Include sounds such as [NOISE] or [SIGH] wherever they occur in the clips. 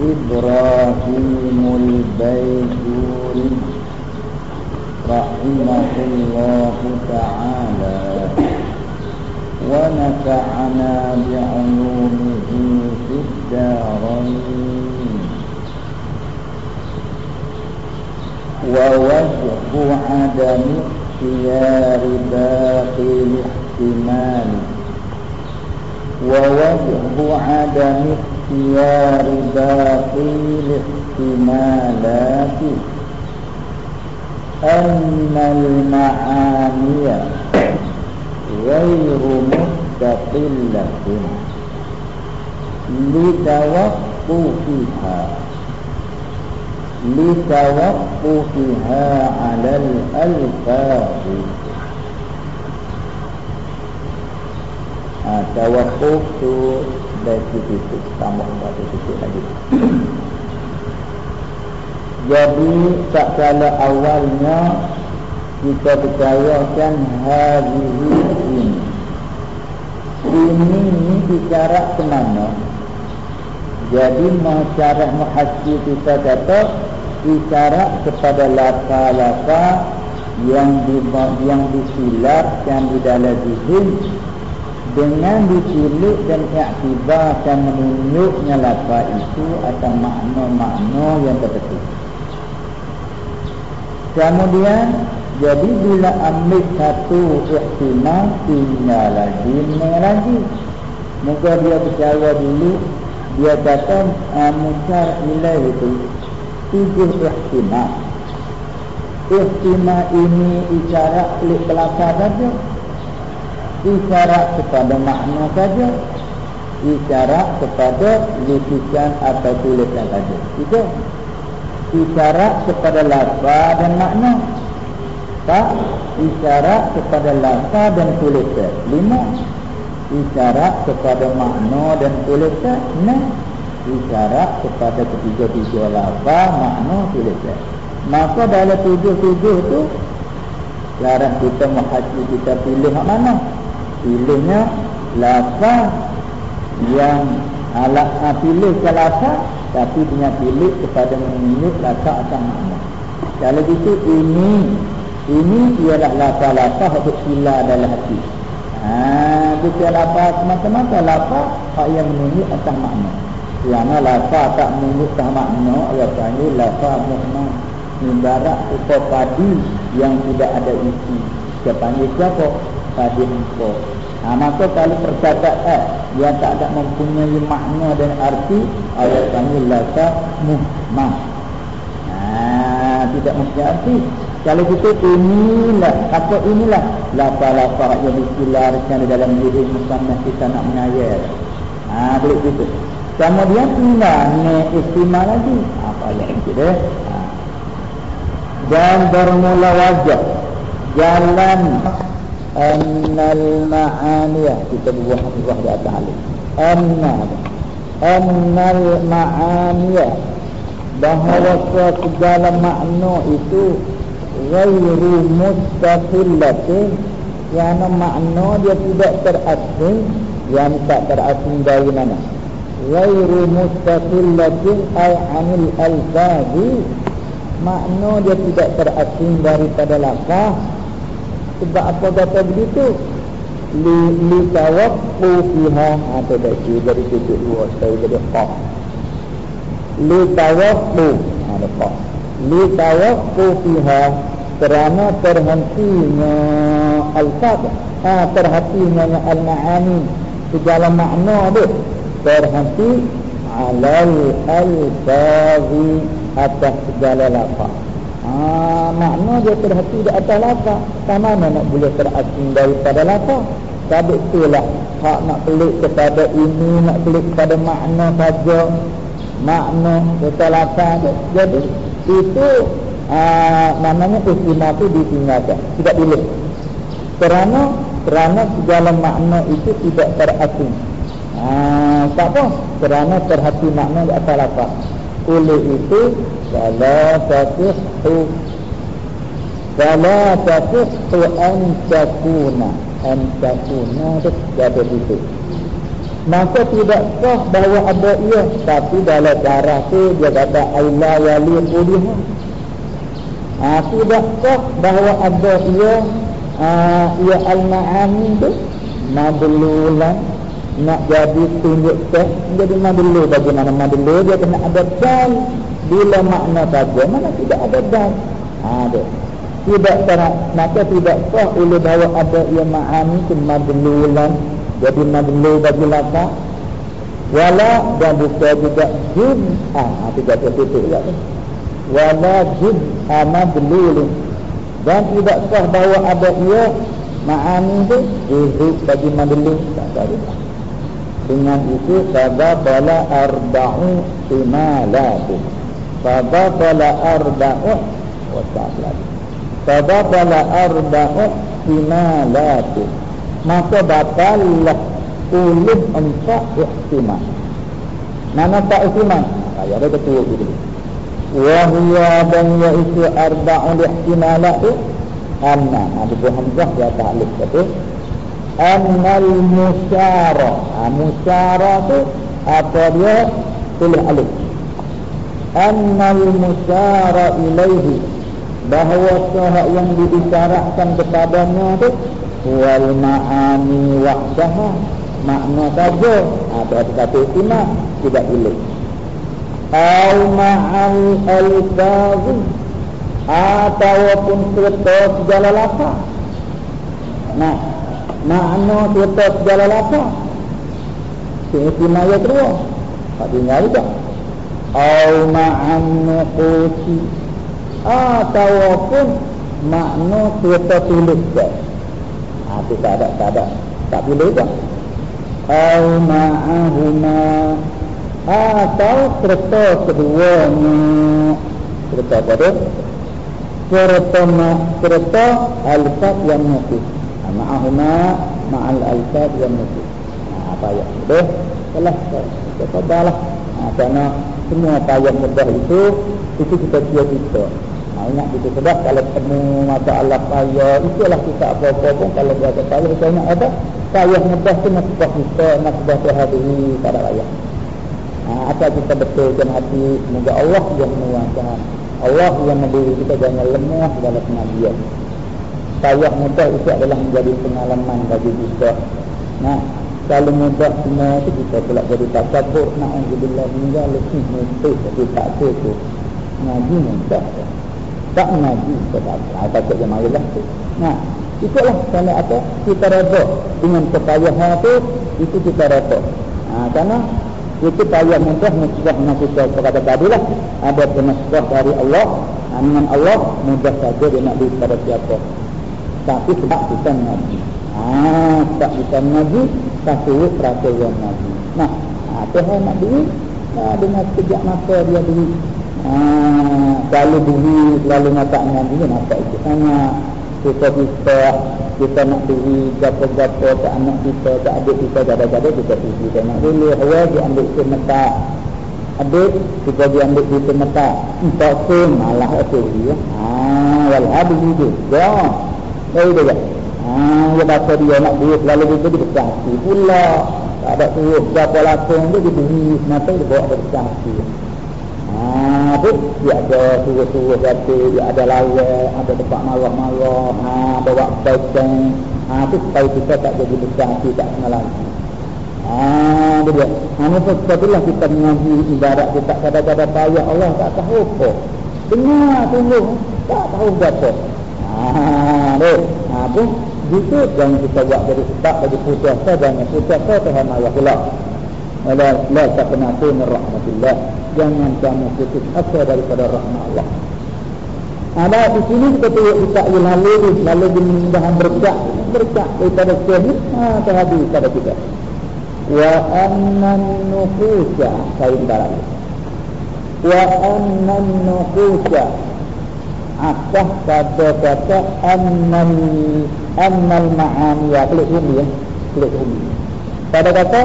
إبراهيم البيجوري رحمه الله تعالى. ونفعنا بعلومه في الدارين. ووجه عدم اختيار باقي الاحتمال. ووجه عدم اختيار باقي الاحتمالات أن المعاني غير مستقلة لتوقفها لتوقفها على الألفاظ. ha, Dari titik Tambah satu titik lagi. Jadi Tak kala awalnya Kita percayakan Hari ini. Ini ni bicara ke mana? Jadi Masyarakat muhasib kita kata Bicara kepada laka-laka yang di, yang disilapkan di dalam dihim dengan ditilik dan iktibarkan menunjuknya lafaz itu atau makna-makna yang tertentu. Kemudian jadi bila ambil satu ihtimal tinggal lagi tinggal lagi. Muka dia percaya dulu dia kata uh, mukar ilai itu tujuh ihtimal. Ihtimal ini isyarat klik kelakar saja isyarat kepada makna saja. Isyarat kepada lukisan atau tulisan saja. Itu. Isyarat kepada lafaz dan makna. Tak. Isyarat kepada lafaz dan tulisan. Lima. Isyarat kepada makna dan tulisan. Enam. Isyarat kepada ketiga-tiga lafaz makna tulisan. Maka dalam tujuh-tujuh tu Sekarang kita menghati kita pilih mana pilihnya lafaz yang alat pilih ke lafaz tapi dia pilih kepada menunjuk lafaz atau makna kalau gitu ini ini ialah lafaz-lafaz untuk sila dalam hati. Ha, bukan lafaz semata-mata lafaz yang menunjuk atas makna. Kerana lafaz tak menunjuk atas makna ia panggil lafaz muhmah ibarat upah padi yang tidak ada isi. Dia panggil siapa? Padi empuk Ha, maka kalau perkataan yang tak ada mempunyai makna dan arti ayat kami lasa muhmah. Ha, tidak mempunyai arti. Kalau kita inilah, apa inilah lapa-lapa yang disilarkan di dalam diri musamah kita nak menyayar. Ha, boleh gitu. Kemudian ni istimewa lagi. Apa lagi dia? Ha. Dan bermula wajah. Jalan annal ma'aniyah kita buah buah di atas alif anna annal ma'aniyah bahawa segala makna itu ghairu mustaqillatin yang makna dia tidak terasing yang tak terasing dari mana. ghairu mustaqillatin ay anil alfazi makna dia tidak terasing daripada lafaz sebab apa kata begitu? Li li tawaqqu fiha. Atau dah si dari titik dua saya jadi qaf. Li tawaqqu ada qaf. Li tawaqqu fiha. Kerana terhentinya al-fat ha, terhentinya al-ma'ani. Segala makna dia. Terhenti alal al-fazi atas segala lafaz Ah, makna dia terhati di atas lafaz. Sama mana nak boleh terasing daripada lafaz? Sebab itulah hak nak pelik kepada ini, nak pelik kepada makna saja. Makna kata lafaz Jadi itu ah, namanya istimewa itu ditinggalkan. Tidak boleh. Kerana kerana segala makna itu tidak terasing. Ah, tak apa? Kerana terhati makna di atas lafaz kulit itu sama satu sama satu tu antakuna antakuna itu jadi itu maka tidak sah bahawa ada ia tapi dalam darah tu dia kata Allah wali kuliah. Ha, tidak sah bahawa ada ia ha, ia al-ma'amin tu mablulah nak jadi tunjuk teh jadi madlu bagaimana madlu dia kena ada dan bila makna saja mana tidak ada dan ha, ada tidak syarat maka tidak sah oleh bahawa ada ia ma'ani tu madlulan jadi madlu bagi lapa wala dan buka juga jin ah ha, tiga titik juga wala jin amadlulin dan tidak sah bahawa ada ia ma'ani tu jihid bagi madlu tak ada dengan itu bala arba'u simalatu bala arba'u Fadabala arba'u simalatu Maka batallah Puluh empat ihtimal Mana tak ihtimal? Ayat ada ketua itu Wahia dan yaitu arba'u ihtimalatu Anna Nabi Hamzah ya ta'alif kata Annal musyara ha, Musyara tu Apa dia? Tulis alif. Annal musyara ilaihi. Bahawa sahak yang dibicarakan kepadanya itu wal ma'ani wahdaha. Makna saja. Ada kata istimewa tidak boleh au ma'al al-bazi ataupun serta segala lapa nah makna serta segala lapa istimewa kedua tak tinggal juga au ma'an nuqusi ataupun makna kita tulis je. Ha, itu tak ada, tak ada. Tak boleh je. Au ma'ahuma atau serta keduanya serta apa tu? Serta serta alfat yang mati. Ma'ahuma ma'al yang mati. Ha, apa ya? Betul? Salah. Kita dah Ha, kerana semua payah mudah itu itu kita dia kita Ha, ingat kita sebab kalau temu masalah payah, itulah kita apa-apa pun kalau dia kata payah, kita ingat apa? Payah mudah tu nasibah kita, nasibah tu hari pada raya. Ha, asal kita betulkan hati, semoga Allah yang menguaskan. Allah yang memberi kita jangan lemah dalam pengajian. Payah mudah itu adalah menjadi pengalaman bagi kita. Nah, kalau mudah semua itu kita pula jadi tak cabut. Na'udzubillah hingga lebih muntah jadi tak cukup. Ngaji mudah. Tak ngaji sebab tak dia marilah tu. Nah, itulah kalau apa kita reda dengan kepayahan itu itu kita reda. Ha, karena itu payah mudah nak kita kata tadi lah ada pemusbah dari Allah ha, dengan Allah mudah saja dia nak pada siapa tapi sebab kita ngaji ah sebab kita ngaji tapi peraturan ngaji nah ha, Tuhan nak beri nah, dengan sejak masa dia beri. Ah, kalau beri selalu ngatak dengan dia nampak itu sangat kita bisa kita nak beri gapo-gapo ke anak kita ke adik kita gada-gada kita pergi kita nak dulu awal dia ambil semata adik kita dia ambil di semata tak pun malah itu dia ah wal habis itu ya baik dia ah dia baca dia nak beri selalu dia dia berkasi pula tak ada tu berapa langsung dia diberi semata dia bawa berkasi Ha, tu dia ada suruh-suruh kata, dia ada lawa, ada tempat malah-malah, ha, ada waktu baikkan. Ha, tu supaya kita tak jadi hati, tak kenal lagi. Dia. Ha, ni pun sebablah kita mengaji ibarat kita kadang-kadang payah Allah tak tahu apa. Dengar, tunggu, tak tahu apa. Ha, tu. Ha, tu. Gitu jangan kita buat dari sebab bagi putus asa, jangan putus asa, Tuhan Allah pula. La, la taqnatu min rahmatillah jangan kamu putus asa daripada rahmat Allah. Ada di sini kita tengok kita lalu lalu dimindahan berkat berkat daripada sini ha, terhadap pada kita. Wa annan nufusa kain barang. Wa annan nufusa akah pada kata annal annal ma'ani. Ya kulit umi ya. Klik umi pada kata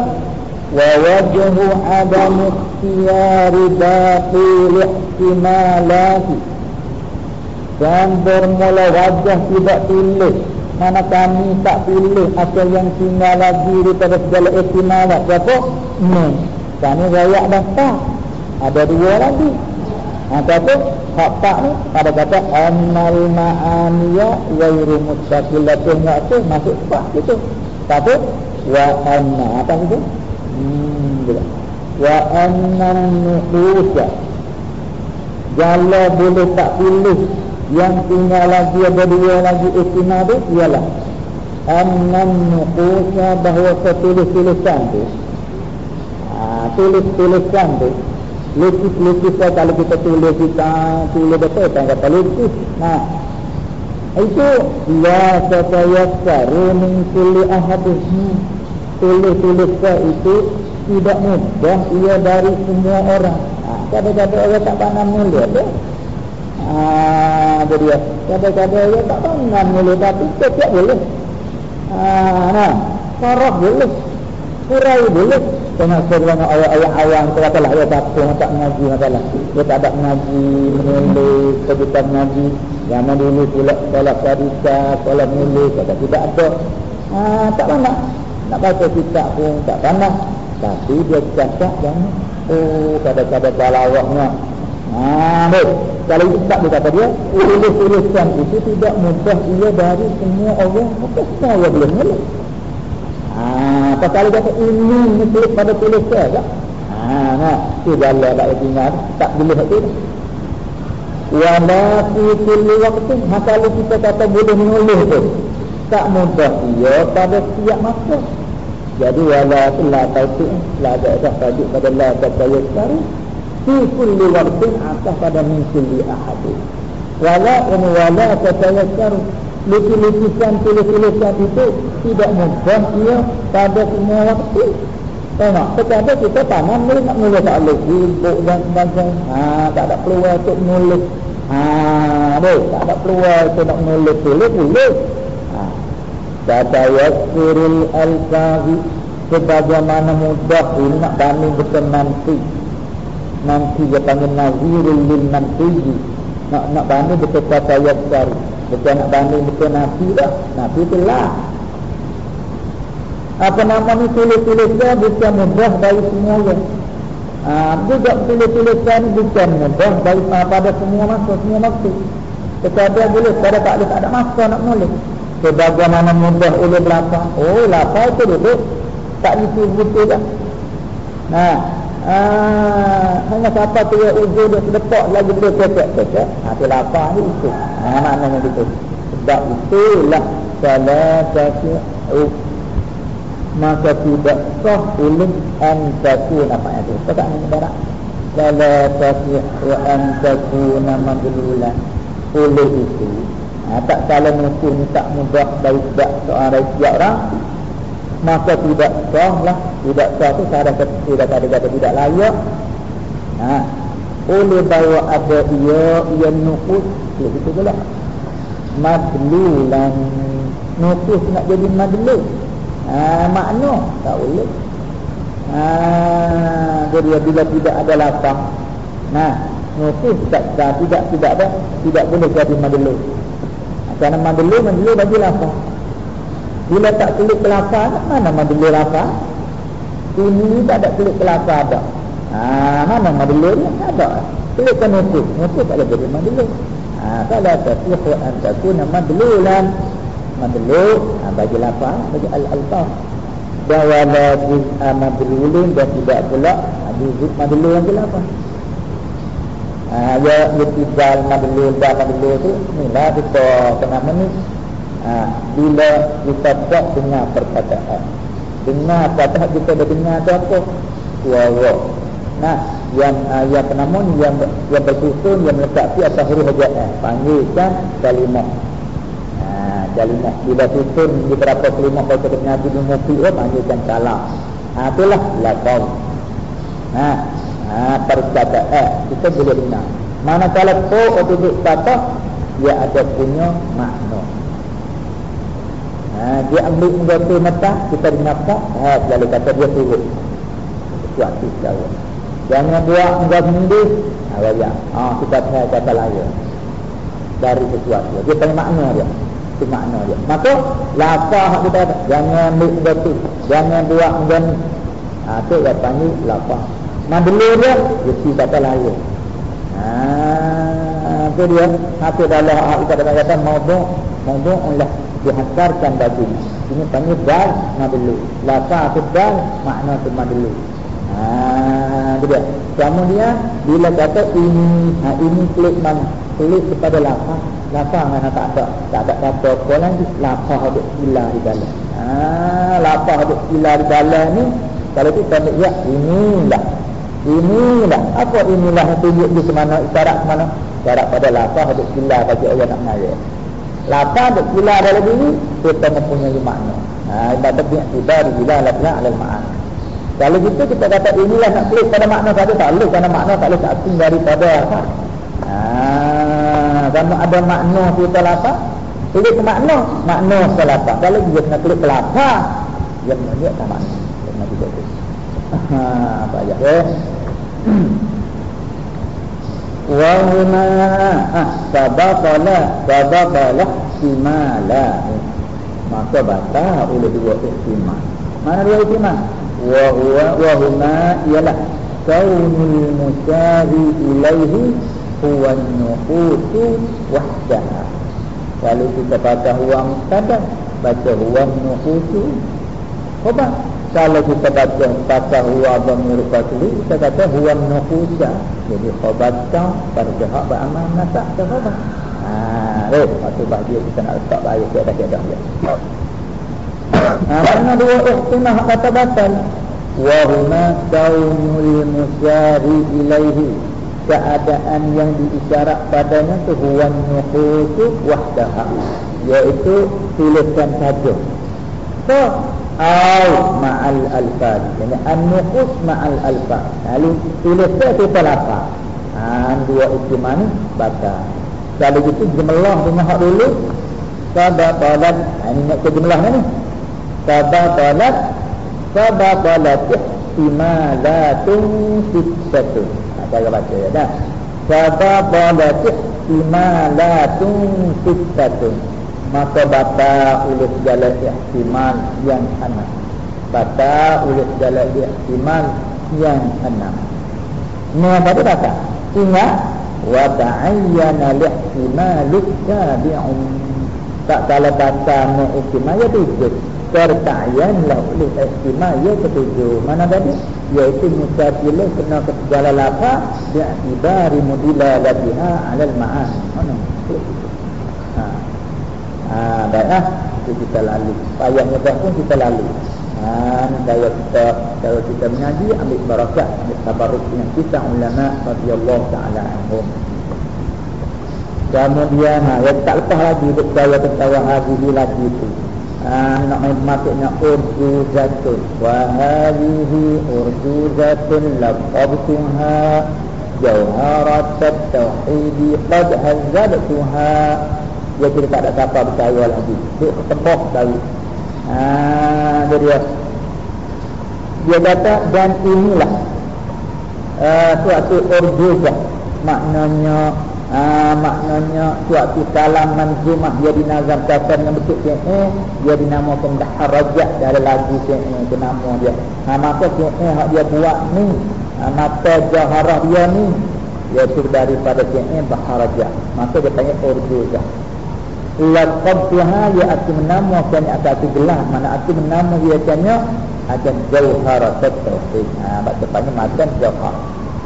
wa wajhu adam ikhtiyari baqi ihtimalati dan bermula wajah tidak pilih. Mana kami tak pilih apa yang tinggal lagi daripada segala ihtimalat. Berapa? ni. Kami rakyat dah tak ada dua lagi. Ha, kata hak tak ni pada kata annal ma'aniya ghairu mustaqilatun tu masuk tak gitu. Tapi wa anna apa itu? Hmm, wa anna nuhusa Jala boleh tak pilih yang tinggal lagi ada dua lagi istimewa tu? Ialah. Annam nuhusa bahawa tulis-tulisan tu ha, tulis-tulisan tu lukis-lukis kalau kita tulis kita tulis betul kan kata lukis nah itu la tatayassaru min kulli ahadin hmm. tulis-tulis itu tidak mudah ia dari semua orang ha, kadang-kadang orang tak pandang mulia tu Ah, dia. Kadang-kadang dia tak pandang mulia tapi setiap boleh. Ah, nah, sarah boleh. Kurai boleh. Tengah sebenarnya ayat-ayat awam kita kata lah, ya tak tak mengaji masalah. Dia tak ada mengaji, menulis, kejutan mengaji. Yang dulu pula sekolah syarika, sekolah menulis, kata tidak ada. Ah, tak pandang. Nak baca kitab pun tak pandang. Tapi dia cakap yang oh kadang-kadang balawahnya. Ah, baik. Kalau itu tak kata dia, tulis-tulisan itu tidak mudah ia dari semua orang. Maka saya boleh menulis. Pasal dia kata ini mesti pada tulis saya. Ah, nah, tu jalan tak ingat, tak boleh itu. Wa la fi kulli waqtin, ha, kalau kita kata boleh menulis tu, tak mudah ia pada setiap masa. Jadi wala la tauti la ada dah tajuk pada la tajuk sekali. Fi kulli waqtin atas pada min kulli ahad. Wala in wala tajuk lukisan tulis-tulisan itu tidak mudah ia pada semua waktu. Tengok, terkadang kita tanam ni nak nulis tak boleh sibuk dan sebagainya. Ha, tak ada peluang untuk nulis. Ha, deh, tak ada peluang untuk nak nulis tulis tulis. Ha. Kata yasirul al-kahi sebagaimana mudah ini nak banding betul nanti. Nanti dia panggil nazirul lil nanti. Nak nak banding betul kata yasirul. Bukan nak banding betul Nabi dah. Nabi tu lah. Apa nama ni? Tulis-tulisnya Bukan mudah dari semua orang ha, Juga tulis-tulisnya Bukan mudah dari pada semua masa Semua masa Kepada boleh Pada tak boleh tak ada masa nak menulis Sebagaimana mudah oleh belakang? Oh lapar itu duduk. Tak betul dah. Nah Ah, hanya siapa tu yang ujung dia sedepak lagi boleh kecek-kecek. Ha, tu lapar ni itu. Ha, maknanya gitu. Sebab itulah salah satu uh, maka tidak sah ulun an takun apa itu. Tak nak berak. Salah satu an takun nama dululah. Oleh itu. Ha, tak salah mungkin tak mudah baik tak seorang setiap orang maka tidak sah lah. Tidak sah tu saya tidak ada kata tidak layak. Ha. oleh bawa ada ia ia nukut ya, itu pula. Madlulan. Nukut nak jadi madlu ha, makna tak boleh. Ha, jadi bila tidak ada lapang nah nukut tak, tak, tidak tidak ada tidak boleh jadi madlu ha, kerana madlu madlu bagi lapang bila tak kulit kelapa, mana madulur apa? Ini tak ada kulit kelapa ada. Ha, mana madulur ni? Ada. Kulit kan nutup. Nutup tak ada jadi madulur. Ha, kalau tasihu antakuna madululan. Madulur, ha, bagi lapa, bagi al-alfa. Dan wala jiz'a madululun dan tidak pula jiz'u madulur yang kelapa. Ha, ya, ya tidak madulur dan madulur tu, ni lah kita kenapa ni? Ha, bila kita tak dengar perkataan. Dengar kata kita dah dengar tu apa? Suara. Nah yang uh, yang penamun yang yang bersusun yang melekat di atas huruf hajat panggilkan kalimah. Ha, kalimah. Bila susun di berapa kalimah kalau kita dengar di mufi oh, panggilkan salah. Ha, itulah lakau nah ha, perkataan kita boleh dengar. Manakala tu duduk kata dia ada punya makna ha, dia ambil menggotu mata kita dinafkah ha, selalu kata dia turut sesuatu secara jangan buat menggotu sendiri. Ha, bayar. ha, kita tahu kata lain dari sesuatu. Dia tanya makna dia. Itu makna dia. Maka lapah kita kata jangan ambil begitu jangan buat macam ni. Ha, tu dia panggil lapah madelu dia mesti kata lain ha, tu dia. Hati dalam kita kata kata maudhu' maudhu' oleh dihantarkan bagi ini panggil dal madelu lapah tu dal makna tu madelu ha, dia. Kemudian bila kata ini ha, ini klik mana? Klik kepada lapah. Lapar mana tak ada? Tak ada kata apa lagi. Lapar ada gila di dalam. Ha, lapar ada gila di dalam ni kalau kita lihat inilah. Inilah. Apa inilah tunjuk di mana isyarat mana isyarat pada lapar ada gila bagi orang nak mengayak lapar ada gila dalam diri kita mempunyai makna. Ha, ibadat dia tiba di gila lapar ada makna kalau gitu kita kata inilah nak klik pada makna saja. Tak boleh kerana makna tak boleh tak daripada ha, sama ada makna kita lapar Klik ke makna Makna kelapa Kalau dia kena klik kelapa Dia menunjuk tak makna. Kena tu Apa aja ya Wahuma Sabakala Sabakala Simala Maka batal oleh dua ihtimal Mana dua ihtimal Wahuma Ialah Kaunul musyari ilaihi huwa nuhutu wahdaha. Kalau kita baca huwa mutada baca huwa nuhutu apa kalau kita baca baca huwa dhamir fatli kita kata huwa nuhuta jadi khabarta pada pihak beramal nasak ke apa? Ha eh waktu bagi kita nak letak baik dia dah ada dia ha mana dua ihtimah kata batal? Wa huma kaunul musyari ilaihi. Keadaan yang diisyarat padanya tu huwan nuhusu wahdaha iaitu tuliskan saja. So au ma'al alfad yani an-nuhus ma'al alfad lalu tuliskan tu telapa ha, dua iktiman baca. Kalau gitu jumlah dengan hak dulu. Sabatalat ha, ini nak ke jumlah ni sabatalat sabatalat ihtimalatun sittatu cara baca ya dah. Sababa ihtimalatun sittatu maka bata oleh segala ihtimal yang enam bata oleh segala ihtimal yang enam apa tu kata ingat wa ta'ayyana lihtimalu tabi'un tak kala bata ni ihtimal ya tu tertayanlah oleh ihtimal ya ketujuh. Mana tadi yaitu mutafilah kena ke segala lafaz bi'tibari mudilalatiha 'ala al-ma'an mana? ha ha baiklah. Itu kita lalu payah mudah pun kita lalu ha kalau kita kalau kita mengaji ambil barakat ambil tabarruk dengan kita ulama radhiyallahu taala anhum. Kemudian, ha, yang tak lepas lagi, saya tertawa hari lagi itu nak maksudnya urjuzatun wa hadhihi urjuzatun laqabtuha jawharat at-tauhid qad hazzabtuha dia tidak ada siapa percaya lagi. Dia ketembok tahu ah dia dia. Kata dan inilah uh, suatu urjuzah maknanya Ha, maknanya suatu kalam manzumah dia dinazamkan dengan bentuk fi'il dia dinamakan daharajat dari lagu fi'il itu nama dia. Ha, maka fi'il yang dia buat ni ha, mata jaharah dia ni iaitu daripada fi'il baharajat maka dia panggil urjuzah Laqabtuha dia arti menamakan atau arti gelar mana arti menama dia tanya akan jauhara tauhid ha, baca panggil makan jauhar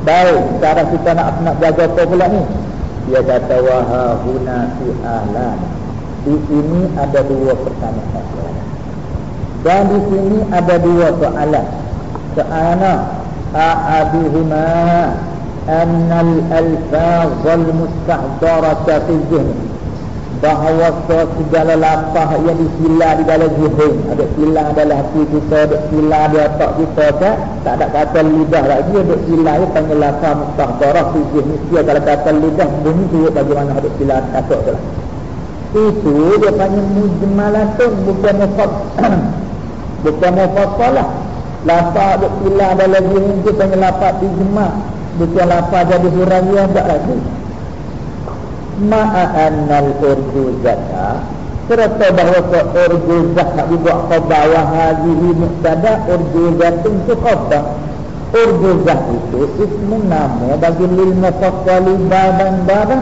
baik cara kita nak nak jaga apa pula ni? Dia kata waha huna fi ahlan di sini ada dua pertanyaan. Dan di sini ada dua soalan. Soalan ahaduhuma annal alfaz al mustahdarata fi dhihni bahawa segala lapah yang disilah di dalam zuhud ada silah dalam hati kita ada silah di otak kita kan tak ada kata lidah lagi. Ada silah itu panggil lapah mustahdarah fi mesti kalau kata lidah bunyi tu bagaimana ada silah kata tu lah. Itu dia panggil mujmalatun bukan mufad [CLEARS THROAT] bukan mufadalah lapah ada silah dalam zuhud itu panggil lapah dijemah bukan lapah jadi huraian tak lagi ma'annal urduzata serta bahawa urjuzah nak dibuat khabar wa hadhihi muqtada urjuzatun tu khabar. Urjuzah itu ismu nama bagi lil mufassali badan badan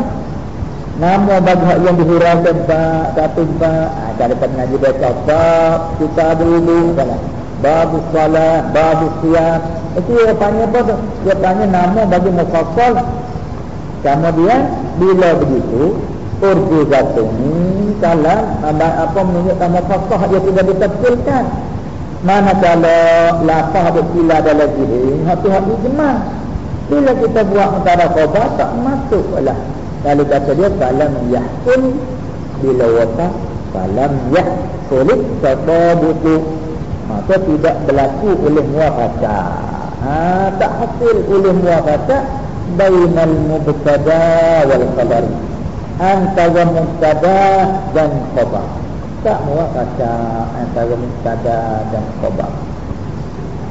nama bagi hak yang dihuraikan ba satu ba ha, kalau kita ngaji baca bab kita dulu salah bab salat bab siam itu dia tanya apa tu? Dia tanya nama bagi mufassal kemudian bila begitu urdu jatuh ni salam apa menunjukkan mufassal dia sudah ditafsirkan. Mana kalau lafaz ada sila dalam diri hati-hati ijma bila kita buat antara khabar tak masuk lah Lalu kata dia Falam yahkun Bila wata Falam yahkun Tasabutu Maka tidak berlaku oleh muafasa ha, Tak hasil oleh muafasa Bainal mubtada wal khabar Antara mubtada dan khabar Tak muafasa Antara mubtada dan khabar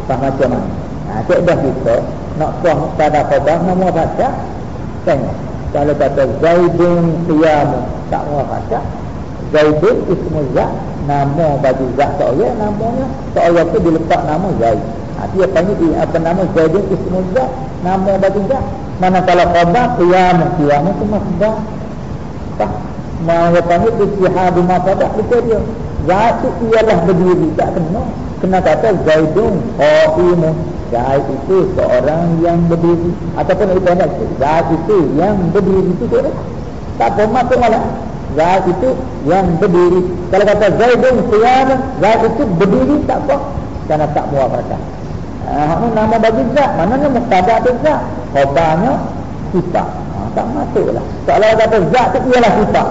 Faham macam mana? Ha, cik dah kita Nak suah mubtada khabar Nak muafasa Tengok. Kalau kata Zaidun Qiyam tak mau baca. Zaidun ismu Zat nama bagi Zat seorang namanya seorang tu diletak nama Zaid. Ha, dia panggil apa nama? Zaidun ismu Zat nama bagi Zat mana kalau khabar Qiyam Qiyam itu masbah tak. Mau panggil istihad masadah itu dia. Zat itu ialah berdiri tak kena. Kena kata Zaidun Qa'imun. Zahid itu seorang yang berdiri. Ataupun itu anda Zahid itu yang berdiri itu tidak Tak apa mak malah Zahid itu yang berdiri. Kalau kata Zaidun Qiyam Zahid itu berdiri tak apa. Karena tak muafakat Ah, nama bagi zat, mana ni muktada tu zat Khobarnya sifat ha, Tak masuk lah Kalau kata zat tu ialah sifat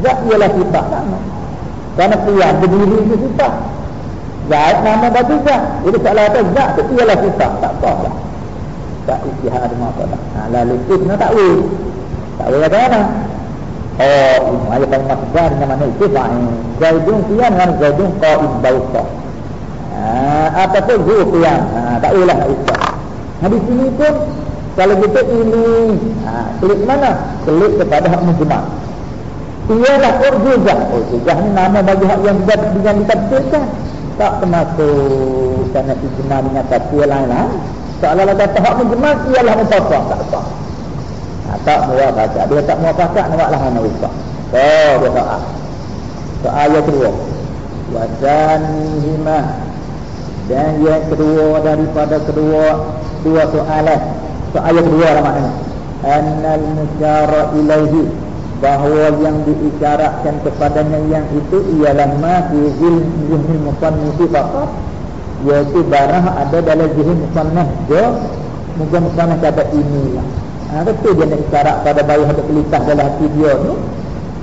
Zat ialah sifat Karena qiyam berdiri itu sifat Zat nama bagi zat. Jadi kalau ada zat itu ialah sifat. Tak apa lah. Tak istihad apa lah. Ha, lalu itu tak boleh. Tak boleh kata mana. Oh, ini ada paling masukkan dengan mana itu. Zaidun kian dengan Zaidun qa'id bauta. Ha, ataupun zuh kian. Ha, tak boleh lah isbat. Ha, di sini pun kalau kita ini ha, klik mana? Klik kepada hak mujmah. Ialah urjuzah. Urjuzah ni nama bagi hak yang tidak ditafsirkan tak termasuk kerana ijma dengan satu lain lah. Soalan ada tahap ijma ialah mutafak tak sah. Ha, tak muafakat. Dia tak muafakat nak lah mana usah. Oh, dia tak ah. So, ayat kedua. Wajan hima dan yang kedua daripada kedua dua soalan. So, ayat kedua lah maknanya. Annal musyara ilaihi. Bahawa yang diisyaratkan kepadanya yang itu ialah ma fi zihni musannifi faqat iaitu barang ada dalam zihni musannif je. Mungkin musannif kata inilah. Ha, itu dia nak isyarat pada bayi ada kelitah dalam hati dia ni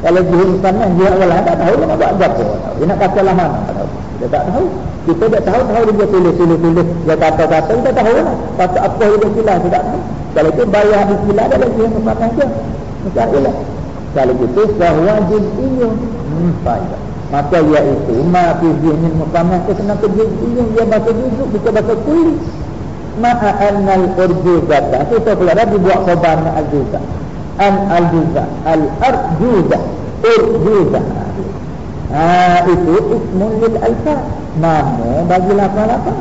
kalau zihni musannif dia awal tak tahu dia nak buat apa. Dia nak kata lah mana tak tahu. Dia tak tahu kita tak tahu tahu dia tulis tulis tulis dia kata-kata kita tahu lah. Kata apa dia silah tidak tahu. Kalau itu bayar di silah dalam zihni musannif je Mesti lah. Kalau itu sahwajib inyum hmm, Baik Maka iaitu Ma fi zihnin muqamah Itu kenapa inyum Dia bahasa duduk Bukan bahasa kulit Ma'a annal urjuzata. Itu saya pula dah dibuat khabar al-juzah. An al-juzah. Al-arjuzah. Urjuzah. Ha, itu ismun lil alfa Nama bagi lapa-lapa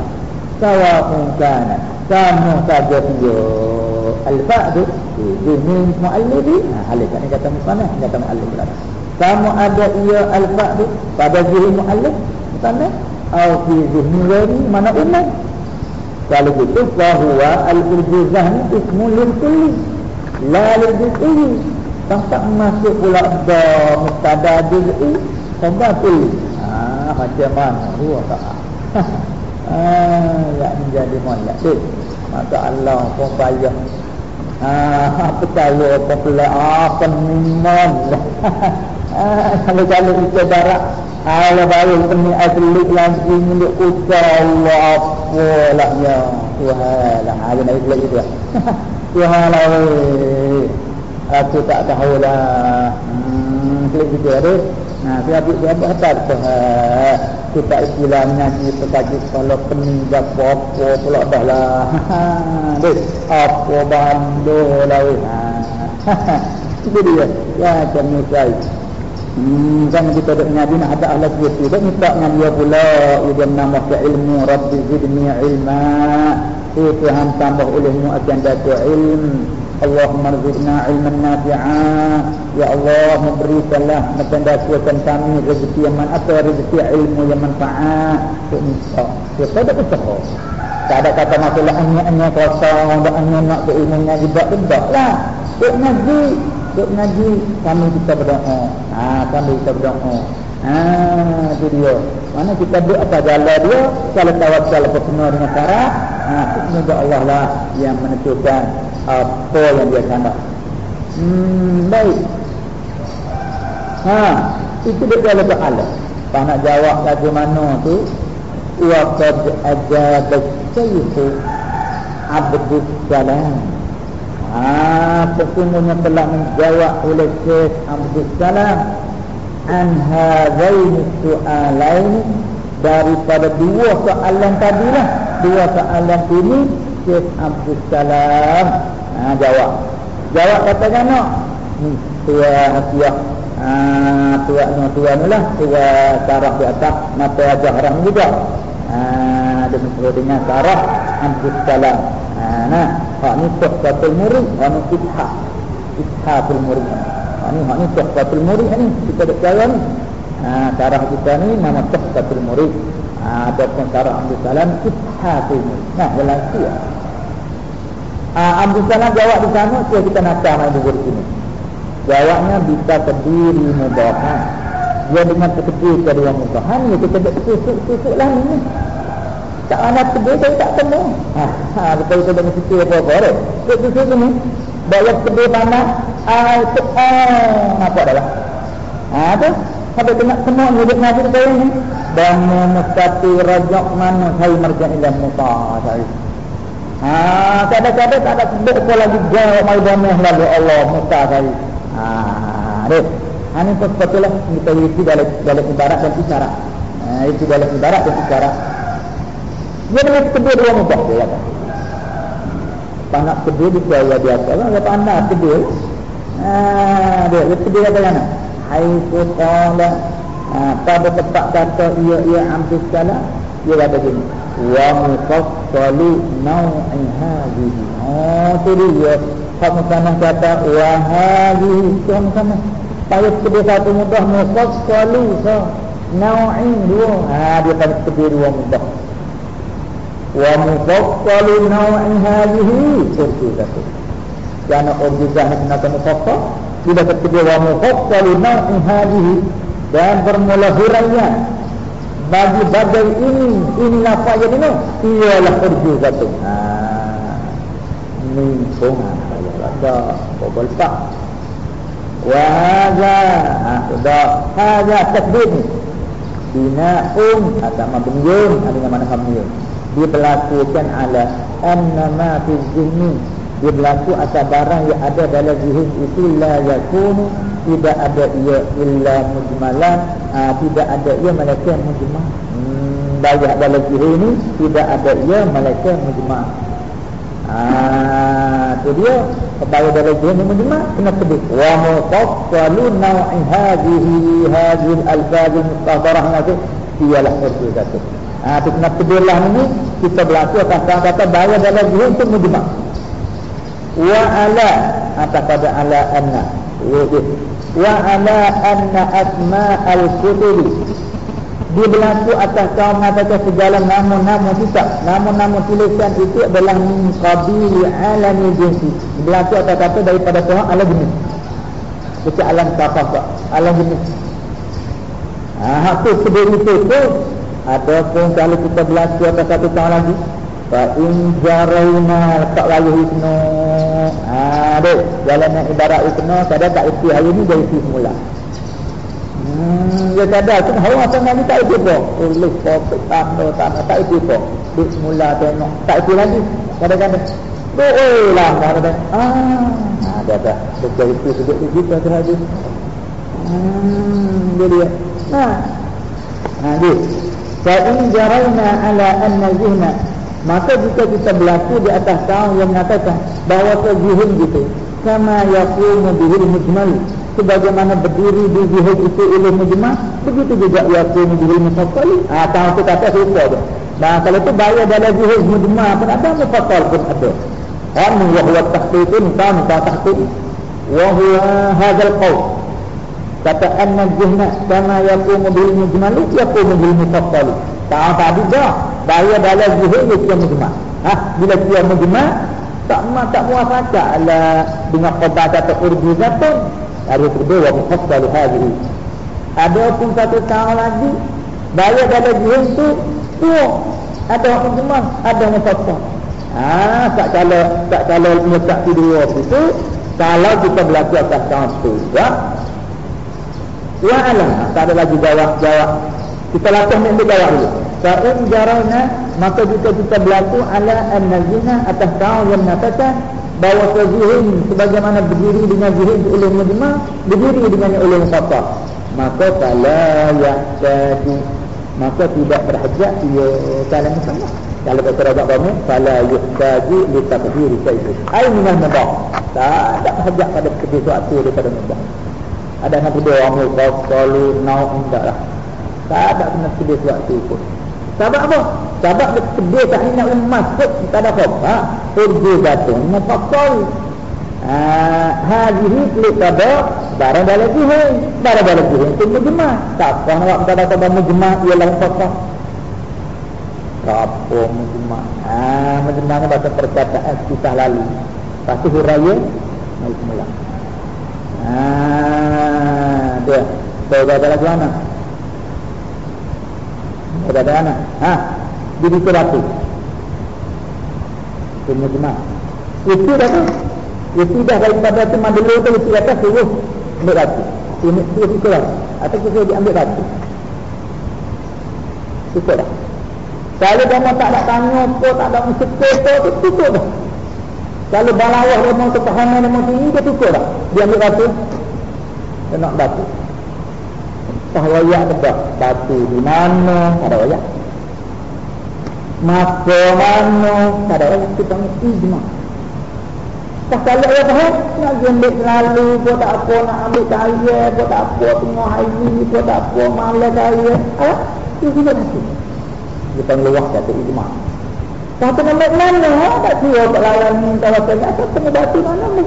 Sawa'un kana. Sama saja dia Alfa itu Ini mu'allifi nah, Halif kan kata musanah Kata mu'allif lah Sama ada ia alfa itu Pada zihni mu'allif Musanah? Atau fi zihni wari Mana umum? Kalau gitu Bahawa al-urjuzah ni Ismu lil-kulli La lil-juz'i Sampai masuk pula Da Sampai kulli Ah, macam mana? Ruah tak? [LAUGHS] ah, ya menjadi molek. Maka Allah pun payah Ah, percaya apa pula apa nimon. [LAUGHS] Ah, kalau kalau kita barak Allah baru ini asli lagi ini ucap Allah apa lah ya Tuhan lah ada naik lagi dia [LAUGHS] Tuhan lah aku tak tahu lah hmm, klik gitu ada Nah, saya ambil dia apa Tuhan kita istilah menyanyi pekaji kalau pening apa-apa pula dah lah Dek, apa bandu lah ha. Itu dia, ya macam ni saya Hmm, kan kita duk ngaji nak ada ahli itu. Duk minta dengan dia pula, dia menambah ke ilmu, Rabbi zidni ilma. Tuhan tambah ilmu akan dapat ilmu. Allahumma rizqna ilman nafi'a. Ya Allah memberikanlah macam dakwatan kami rezeki yang man atau rezeki ilmu yang manfaat. Duk minta. Ya, tak usaha. Tak ada kata masalah hanya-hanya kosong, tak hanya nak ke ilmunya juga. Tidak lah. Duk ngaji, duk ngaji kami kita berdoa. Ha, kami kita berdoa. Ha, itu dia. Mana kita duk apa jalan dia, kalau tawakal apa semua dengan cara, ha, semoga Allah lah yang menentukan apa yang dia kena. Hmm, baik. Ha, itu dia kalau Taala. Tak nak jawab lagu mana tu? Wa qad ajaba sayyidu Abdus Salam. Ah, sesungguhnya telah menjawab oleh Syekh Abdul Salam an hadain soalain daripada dua soalan tadi lah dua soalan ini Syekh Abdul Salam ah, jawab jawab kata nak ni tua hasiah ah, tua ni tua ni lah tua sarah di atas mata ajar haram juga ah, dia dengan sarah Abdul Salam Ha, nah, hak ni tuhfatul murid, hak ni itha. Ithatul murid. Hak ni hak ni tuhfatul murid ni. Kita dak cara ni. Ha, cara kita ni nama tuhfatul murid. Ha, ataupun cara Abdul Salam ithatul murid. Nah, tu ya. Ha, Abdul Salam jawab di sana, so kita nak main di sini. Jawabnya bisa terdiri mudahan. Dia dengan terkecil kedua mudahan, ya kita susuk-susuk lah ni. Tak ada kedai saya tak temu. Ha, ha betul betul dengan fikir apa apa dia. Kek tu sini. Bawa kedai panas. Ah, tu ah, apa dah lah. Ha tu. Sampai kena semua hidup nabi tu ni. Dan mustati rajak mana saya merjak ilah muta saya. Ha, kadang-kadang tak ada sebut apa lagi jawab mai damai lalu Allah muta saya. Ha, dek. Ha ni betul lah kita isi dalam dalam ibarat dan isyarat. Ha, itu dalam ibarat dan isyarat. Dia dengan kedua dua mudah dia kata. Tak nak kedua dia gaya biasa lah. Dia pandai kedua. Ha, dia, dia kedua kata mana? Hai kutala. Ha, pada tempat kata ia ia ambil skala. Dia kata gini wa mufassalu naw'i hadhihi atriya sama sama kata wa hadhihi sama sama pada sebuah satu mudah mufassalu so. Naw'i dua. Ha dia kan sebuah dua mudah. Wa mufassalu naw'i hadhihi seperti itu kerana orang juga nak mufassal tidak terkira wa mufassalu naw'i hadhihi dan bermula hurayah bagi badai ini inilah fa'il ini ialah urjuzatu ha. Min sunga ada bobol tak wa hadha ha sudah. Hadha takdir bina'un atau mabniyun ada mana mabniyun diberlakukan ala annama fi zihni. Dia berlaku atas barang yang ada dalam zihin itu la yakunu tidak ada ia illa mujmalan ha, tidak ada ia malaikat mujmal hmm, banyak dalam zihin ini tidak ada ia malaikat mujmal Ah, tu dia. Kepada dalam zihin mujmal kena sebut wa mufassalu naw'i hadhihi hadhihi al-alfaz al-mustahdarah itu ialah satu Ha, tu kena kedurlah ini. Kita berlaku atas kata bahaya dalam zuhur itu mujma. Wa ala atas pada ala anna. Wa ala anna asma al-kutubi. Dia berlaku atas kaum mengatakan segala nama-nama kita. Nama-nama tulisan itu adalah min qabili alami jinsi. Berlaku atas kata daripada Tuhan ala jenis. Bukan alam kapal Alam jenis. Ha, tu sebelum itu tu Ataupun kalau kita berlaku atas satu tahun lagi Fa in jaraina tak layu ibnu Dek Jalan yang ibarat ibnu Sada tak isi hari ni dia isi semula. Hmm, dia sadar tu hari masa ni tak isi pun. Tulis topik tanda tanda tak isi pun. Dia semula tengok. Tak isi lagi. Kadang-kadang Oh lah. Kadang-kadang Ah Ada ada. Dia isi sedikit kita tu lagi. Hmm Dia dia Nah. Nah dia. Fa'in jarayna ala anna zihna Maka jika kita berlaku di atas kaum yang mengatakan bahawa kezihin gitu Kama yakumu bihil mujmal sebagaimana berdiri di zihir itu ilmu mujmal begitu juga yakun di ilmu mufassal ah tahu tu kata serupa tu nah kalau tu bayar dalam zihir mujmal pun ada mufassal pun ada. Anu wa huwa tahqiqun kan tahqiq wa huwa hadzal qaul kata anna jihna kama yaqumu bil mujmal yaqumu bil mufassal tak tadi dah bayar dalam zihir itu mujmal ha bila dia mujmal tak ma tak muafakat ala dengan qabat atau urjizatun Hari kedua mufassal hadhihi. Ada pun satu tahun lagi bayar dalam jihad tu tu ada orang jemaah ada mufassal. Ah, tak kalau tak kalau letak kedua itu kalau kita berlaku atas tahun tu ya. Ya alam, tak ada lagi jawab jawab. Kita latih ni jawab dulu. Fa'in jarana maka jika kita berlaku ala an-nazina atas tahun yang mengatakan bahawa kezihin sebagaimana berdiri dengan zihin ulum majma berdiri dengan ulum fatah maka fala yahtaju maka tidak berhajat ia kalam sama kalau kata raja kamu fala yahtaju li taqdir syai'in. Ai minal mubah. Tak ada pada kedua suatu daripada mubah. Ada yang kedua orang mubah selalu nau tidak ada kena kedua suatu pun sebab apa? Sebab dia kedua tak nak masuk tak ada apa. Ha? Pergi jatuh. Mufassal. Ha, hadiri klik pada barang dalam jihad. Barang dalam jihad itu mujemah. Tak apa nak buat kata kata mujemah ialah mufassal. Apa mujemah? Ha, mujemah ni bahasa perkataan kisah lalu. Pasti huraya. Mari semula. Ha, dia. Saya dah ada lagi mana? Ada ada anak. Ha. Jadi itu batu. Punya jemaah. Itu dah tu. Itu dah daripada tu mandelo tu itu kata suruh ambil batu. Ini itu itu lah. Atau kita diambil batu. Cukup dah. Kalau kamu tak nak tanya apa, tak ada mesti apa, itu cukup dah. Kalau balawah dia mahu kepahaman dia mahu tinggi, dia cukup dah. Dia ambil batu. Dia nak batu. Tah wayak dekat batu di mana ada wayak. Masa mana ada wayak kita ni ijma. Tak kalau ya faham nak jembek lalu pun tak apa nak ambil kaya pun tak apa tengah hari pun tak apa malam kaya. Ah, itu juga nanti. Kita luah kata ijma. Tapi nama mana? Tak kira tak lawan ni kawasan. Apa kena batu mana ni?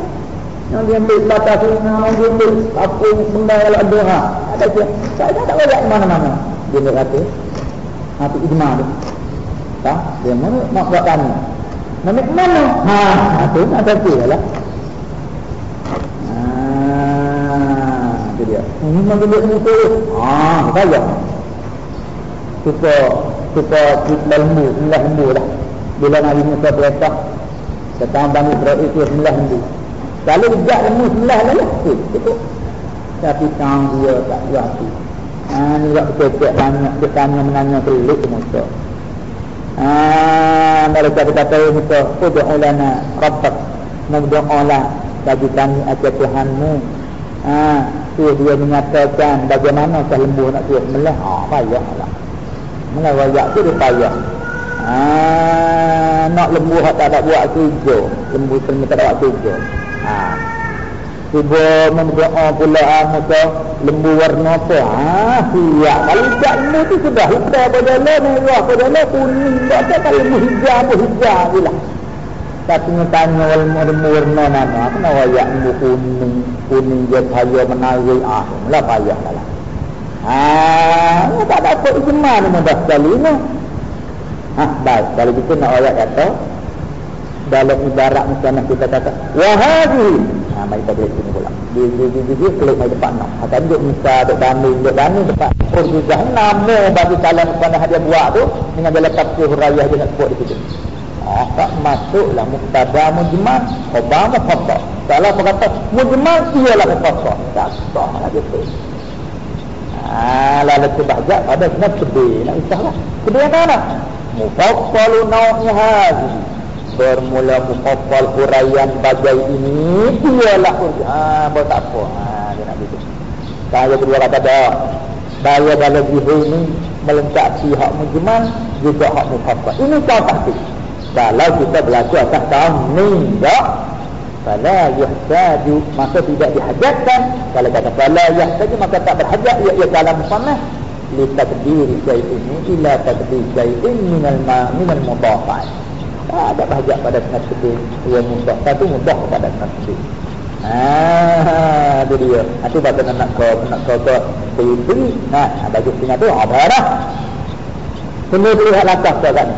Yang dia ambil batas ini, yang dia ambil apa yang ada ha. Ada dia. Saya tak boleh mana-mana. Dia nak kata, hati ijma tu. Tak? Dia mana nak buat tanya. Mana mana? Ha, itu ada dia lah. Ha, itu dia. Ini memang dia muka. Ha, saya. Suka, suka lembu, lembu lah. Bila Nabi Musa berita, Kata Bani Israel itu lembu. Kalau tidak ilmu sebelah lah lah. Cukup Tapi tang dia tak buat tu. Haa ni tak kecek banyak. Dia tanya menanya kelik Musa Haa Mereka berkata Musa Udu'u lana Rabbak. Nubdu'u lah Bagi kami aja Tuhanmu. Haa Tu dia menyatakan Bagaimana sah lembu nak suruh melah Haa payah lah. Melah wayak tu dia payah. Haa Nak lembu tak ada buat kerja Lembu semua tak buat kerja Ha. Cuba mendoa pula muka lembu warna apa? Ha, siap. Kalau tak lembu tu sudah hitam pada lah, merah pada lah, kuning. Tak ada kalau lembu hijau apa hijau je lah. Tapi tanya lembu, warna mana? Nak wayak lembu kuning? Kuning dia kaya menarik. Ah, mula payah lah. Ha, tak dapat ijma ni mudah sekali ni. Ha, baik. Kalau kita nak wayak kata, dalam ibarat misalnya kita kata wahadi ha mai kita sini pula. Di di di di klik mai depan nak. Akan duduk misal duduk dami duduk dami depan. Pun juga nama bagi kalian kepada hadiah buat tu dengan letak ke hurayah dia nak sebut di situ. Oh, tak masuklah muktada mujmal Obama fatah Salah berkata mujmal ialah fatah Tak sah lah gitu Ah, lalu sebahjat pada sebenarnya sedih Nak isahlah. Sedih yang mana? Mufaffalu nawnya hadih bermula mufassal huraian bagai ini ialah ha buat tak apa. Ha dia nak gitu. Saya kedua kata dah saya dalam jiwa ini melengkapi hak mujmal juga hak mufassal ini contoh tu kalau kita belajar atas tahun ni tak fala yuhtaju maka tidak dihajatkan kalau kata fala yuhtaju maka tak berhajat ia ia dalam musamah. Li takdir syai'in ila takdir syai'in min al min al mudafa'at Ha, tak ada bahagia pada tengah sedih Yang mudah Satu mudah pada tengah sedih ha, Ah, Itu dia. Ha, itu bahagia nak kau Nak kau kau beri. Nah, Bagi setengah tu Apa dah. Semua tu lihat lakas tu kan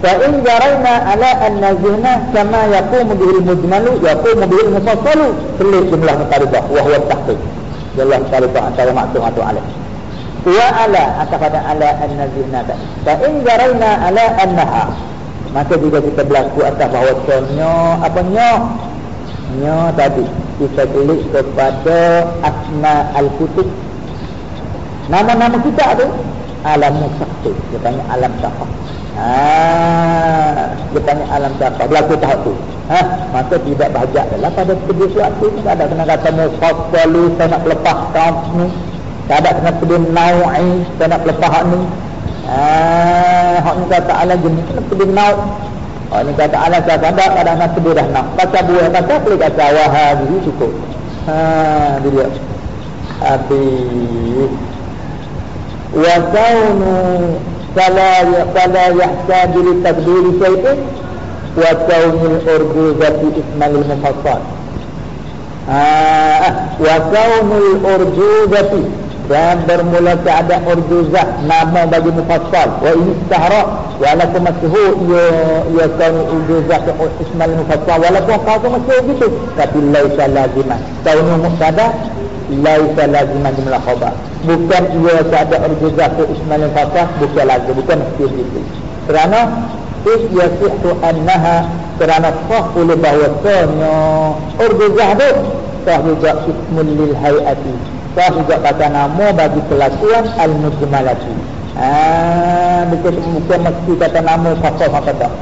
Fa'in jaraina ala anna zihna Kama yaku mudihil mujmalu Yaku mudihil mufasalu Selih jumlah mutalibah Wahya tahti Jumlah mutalibah Antara maksum atau alih Wa ala Atau pada ala anna zihna Fa'in jaraina ala annaha maka jika kita berlaku atas bahawa nyo apa nyo nyo tadi. Kita klik kepada asma al-kutub. Nama-nama kita tu alam musakti kita tanya alam sahab Ah, dia tanya alam siapa berlaku tahap tu. Ha? maka tidak bahagia adalah pada kedua suatu tak ada kena kata mufassalu saya nak lepas kaum ni. Tak ada kena kedua nawai saya nak lepas ni Ah, hak ni kata Allah jenis kena pergi naik. Hak ni kata Allah kata ada pada nak sebut dah nak. Baca buah kata boleh kata wahai ha, ini cukup. Ha, dia Abi. Wa kaunu kala ya kala ya sadir takdir syaitan wa kaunu urdu zati ismail mufassal. Ah, wa kaunu urdu zati dan bermula keadaan urjuzah nama bagi mufassal. Wa ini istahra walaupun masyhur ia ia kan urjuzah ke ismail mufassal. Walaupun kau masyhur gitu tapi laisa lazimah. Kaunu muqtada laisa laziman jumlah khabar bukan ia ada urjuzah ke ismail mufassal bukan lazim bukan mesti begitu kerana is yasihu annaha kerana sah oleh bahawasanya urjuzah tu sah juga lil hayati sah juga kata nama bagi kelakuan al-mujmalati. Bukan bukan mesti kata nama fasal apa tak.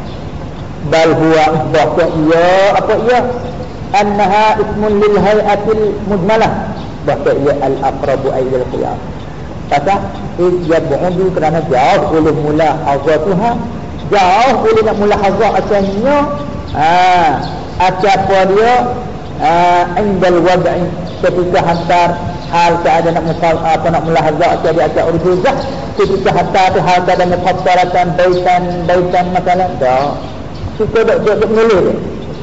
Bal huwa bahwa ia apa ia annaha ismun lil hay'atil mujmalah bahwa ia al-aqrabu ayyul qiyam. Kata ia bu'udu kerana jauh oleh mula hazatuha jauh oleh nak mula hazat asalnya ah apa dia ah indal wad'i ketika hantar hal keadaan nak musal apa nak mulahazah jadi atas urjuzah ketika hatta tu hal keadaan mufassaratan baitan baitan masalah dah suka dok dok mengeluh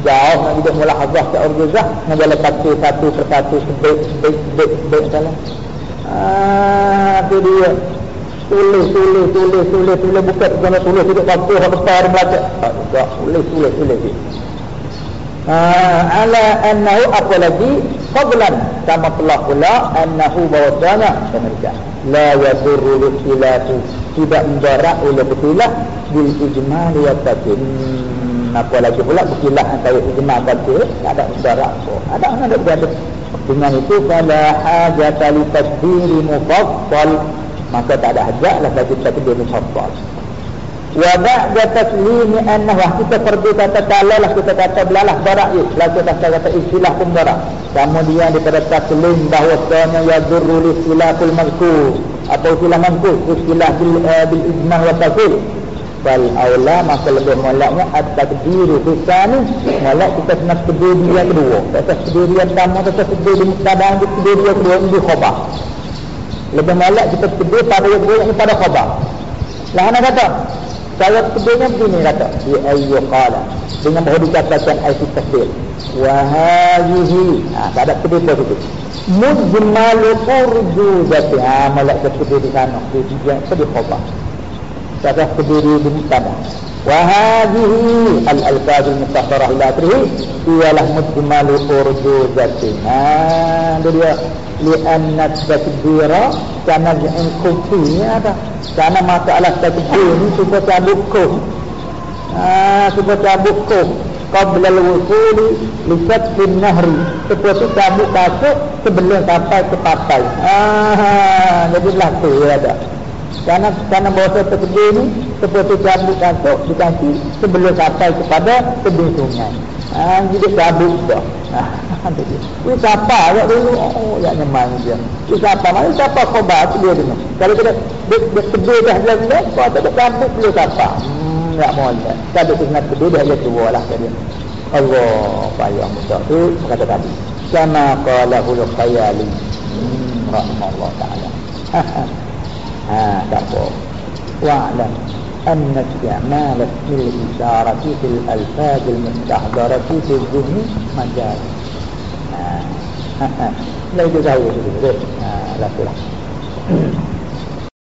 jauh nak duduk mulahazah ke urjuzah nak jalan satu satu persatu sebaik sebaik sebaik sebaik masalah ah tu dia tulis tulis tulis tulis tulis bukan kena tulis tidak waktu hak besar melacak tak tulis tulis tulis ah ala annahu apa lagi fadlan sama telah pula annahu bahwasanya pemerintah. La yadurru ikhtilafu tidak mudarat oleh berkilah bil ijmal wa takin. Apa lagi pula berkilah antara ijmal dan takin tak ada mudarat so, ada ada berada? Dengan itu pada hajat li tadbiri mufassal maka tak ada hajat lah bagi tadbir mufassal wa ba'da taslimi annahu kita pergi kata kalau lah kita kata belalah barak ya lah kita kata istilah pun barak. Kemudian daripada taslim bahawa sebenarnya ya dzurru li istilahul mazkur. Atau istilah mazkur? Istilah bil, uh, bil ijma' wa tafsir. Bal aula maka lebih moleknya at-taqdir fisani molek kita kena taqdir dia kedua. Kata taqdir dia pertama kata taqdir dia kadang taqdir dia kedua ini khabar. Lebih molek kita taqdir pada yang pada khabar. Lah kata saya sebutnya begini kata di ayyu qala. Dengan bahawa dikatakan ayat takdir wa hadhihi ha tak ada kedua itu mujmal urjuzati ha malak kedua di sana. Di dia sedih khabar kata kediri di mutada alfaz al mutahharah ila akhirih ialah mujmal urjuzati ha dia lianna takdira karena yang kufinya ada karena masalah takdir ini supaya cabut ah supaya cabut qabla al-wusul li bin nahri seperti cabut kasut sebelum sampai ke pantai ah jadi lah tu ada karena karena bahasa takdir ini seperti cabut kasut dikasih sebelum sampai kepada tebing sungai ah jadi cabut dah ini siapa ya dulu? Oh, ya nyaman dia. Ini siapa? Mana siapa khabar tu dia dulu. Kalau kita sedih dah dia dia, kau tak kampung dia siapa? Hmm, tak boleh. Tak ada kena sedih dah dia tua lah dia. Allah payah mudah tu kata tadi kama qalahu al-khayali hmm, rahmatullah taala [LAUGHS] tak apa wa'lam أن استعمال اسم الإشارة في الألفاظ المستحضرة في الذهن مجاز [LAUGHS] لا يجوز هذا لا